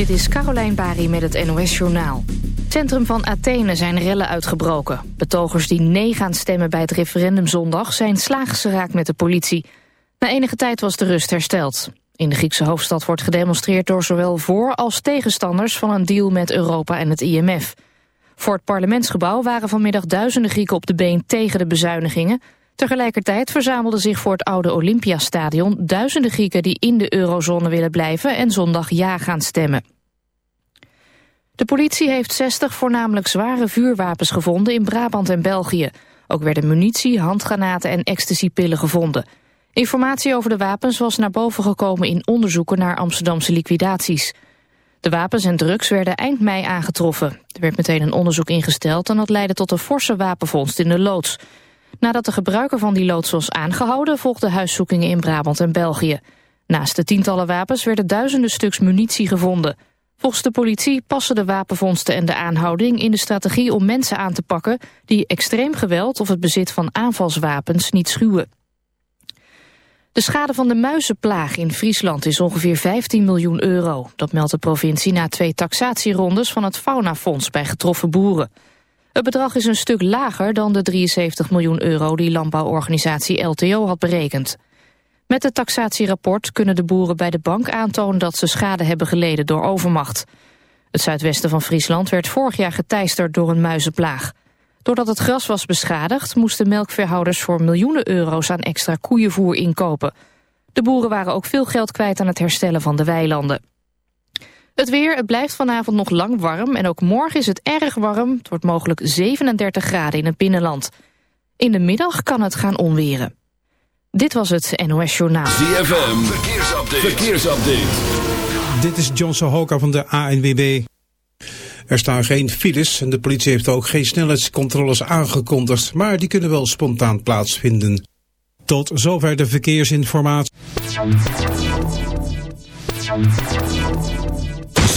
Dit is Carolijn Bari met het NOS Journaal. centrum van Athene zijn rellen uitgebroken. Betogers die nee gaan stemmen bij het referendum zondag... zijn slaags geraakt met de politie. Na enige tijd was de rust hersteld. In de Griekse hoofdstad wordt gedemonstreerd door zowel voor- als tegenstanders... van een deal met Europa en het IMF. Voor het parlementsgebouw waren vanmiddag duizenden Grieken op de been... tegen de bezuinigingen... Tegelijkertijd verzamelden zich voor het oude Olympiastadion duizenden Grieken die in de eurozone willen blijven en zondag ja gaan stemmen. De politie heeft 60 voornamelijk zware vuurwapens gevonden in Brabant en België. Ook werden munitie, handgranaten en ecstasypillen gevonden. Informatie over de wapens was naar boven gekomen in onderzoeken naar Amsterdamse liquidaties. De wapens en drugs werden eind mei aangetroffen. Er werd meteen een onderzoek ingesteld en dat leidde tot een forse wapenvondst in de loods. Nadat de gebruiker van die loods was aangehouden... volgden huiszoekingen in Brabant en België. Naast de tientallen wapens werden duizenden stuks munitie gevonden. Volgens de politie passen de wapenvondsten en de aanhouding... in de strategie om mensen aan te pakken... die extreem geweld of het bezit van aanvalswapens niet schuwen. De schade van de muizenplaag in Friesland is ongeveer 15 miljoen euro. Dat meldt de provincie na twee taxatierondes van het Faunafonds bij getroffen boeren. Het bedrag is een stuk lager dan de 73 miljoen euro die landbouworganisatie LTO had berekend. Met het taxatierapport kunnen de boeren bij de bank aantonen dat ze schade hebben geleden door overmacht. Het zuidwesten van Friesland werd vorig jaar geteisterd door een muizenplaag. Doordat het gras was beschadigd moesten melkveehouders voor miljoenen euro's aan extra koeienvoer inkopen. De boeren waren ook veel geld kwijt aan het herstellen van de weilanden. Het weer, het blijft vanavond nog lang warm en ook morgen is het erg warm. Het wordt mogelijk 37 graden in het binnenland. In de middag kan het gaan onweren. Dit was het NOS Journaal. ZFM, verkeersupdate. verkeersupdate. Dit is John Sohoka van de ANWB. Er staan geen files en de politie heeft ook geen snelheidscontroles aangekondigd, maar die kunnen wel spontaan plaatsvinden. Tot zover de verkeersinformatie.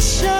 Nation.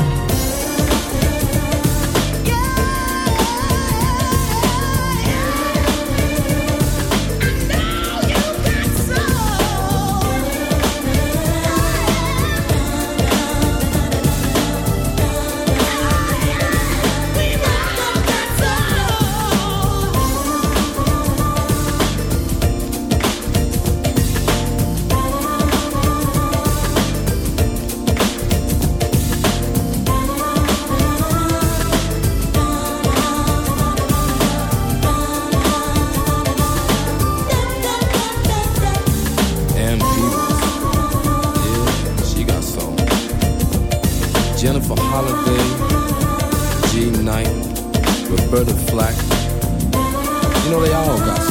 Originally Augas.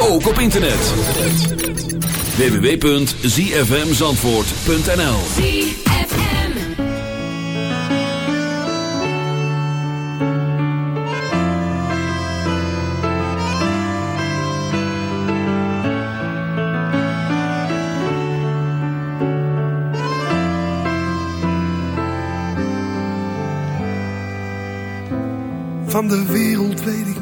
ook op internet. www.zfmzandvoort.nl Van de wereld weet ik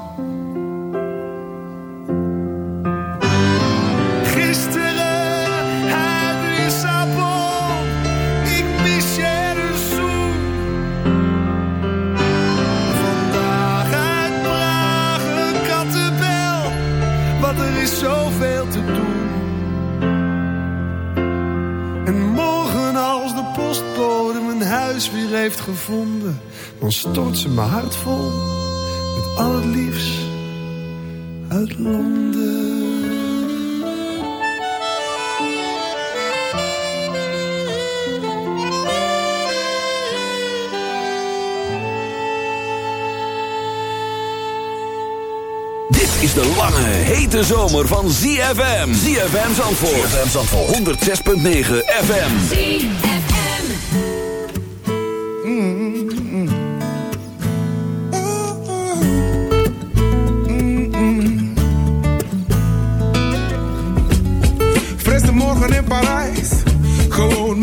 Weer heeft gevonden, dan stort ze mijn hart vol met al het liefst uit Londen. Dit is de lange, hete zomer van ZFM. ZFM Zandvoort. ZFM Zandvoort. 106.9 FM. Frisse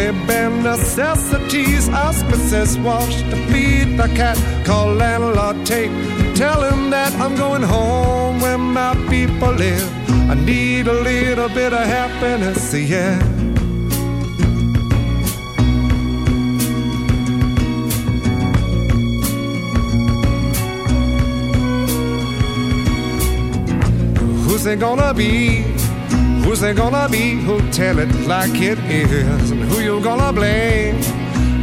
Only bare necessities. Ask Mrs. Walsh to feed the cat. Call landlord Tate. Tell him that I'm going home where my people live. I need a little bit of happiness, yeah. Who's it gonna be? Who's it gonna be who'll tell it like it is? And who you gonna blame?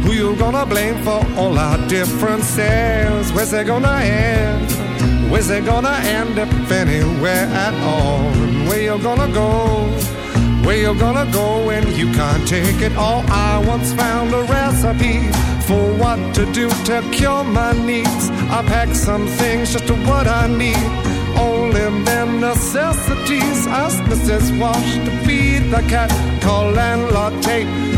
Who you gonna blame for all our differences? Where's it gonna end? Where's it gonna end if anywhere at all? Where you gonna go? Where you gonna go when you can't take it all? I once found a recipe for what to do to cure my needs. I packed some things just to what I need only them necessities. Ask Mrs. Wash to feed the cat. Call landlord Tate.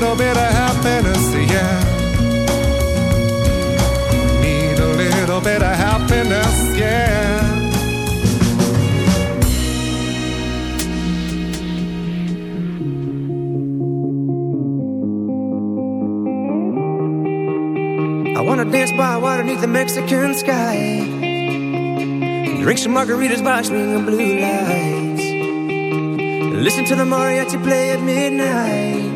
little bit of happiness, yeah. Need a little bit of happiness, yeah. I wanna dance by water beneath the Mexican sky. Drink some margaritas by swinging blue lights. Listen to the mariachi play at midnight.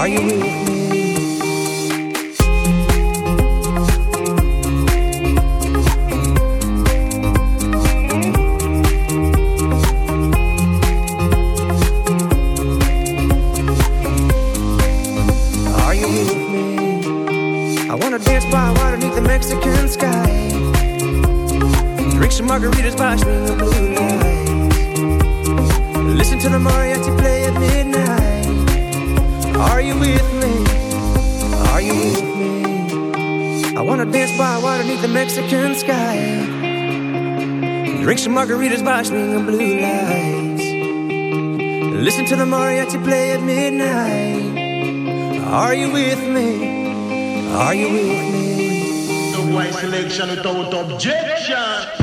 Are you real? Margaritas by swinging blue lights. Listen to the mariachi play at midnight. Are you with me? Are you with me? The white selection without objection.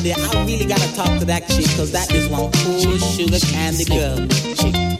Over there, I really gotta talk to that chick, cause that is one cool sugar candy girl. Chick,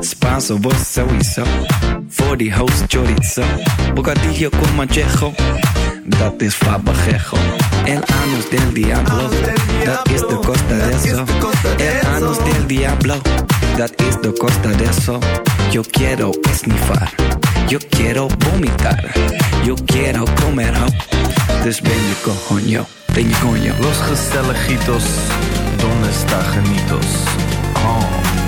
Spanso, vos sowieso. Voor die host chorizo. Bocadillo con manchejo. Dat is fabajejo. El anus del diablo. Dat is de costa de eso. El anus del diablo. Dat is de costa de eso. Yo quiero esnifar. Yo quiero vomitar. Yo quiero comer ho. Dus ben je coño. Ben je coño. Los gezelligitos, donde está genitos? Oh.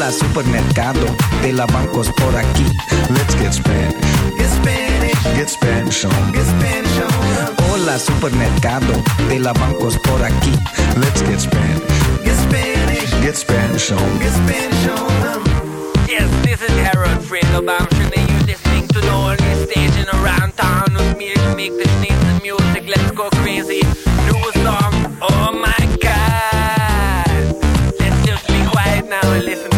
Hola supermercado, de la bancos por aquí. Let's get Spanish. Get Spanish. Get Spanish on. Get Spanish on. Hola supermercado, de la bancos por aquí. Let's get Spanish. Get Spanish. Get Spanish on. Get Spanish on. Yes, this is Harold Friedelbaum. Should they use listening to the only station around town with me to make the sneeze music? Let's go crazy. Do a song. Oh my god. Let's just be quiet now and listen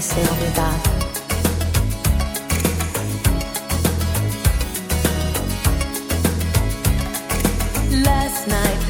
ese lugar. Last night.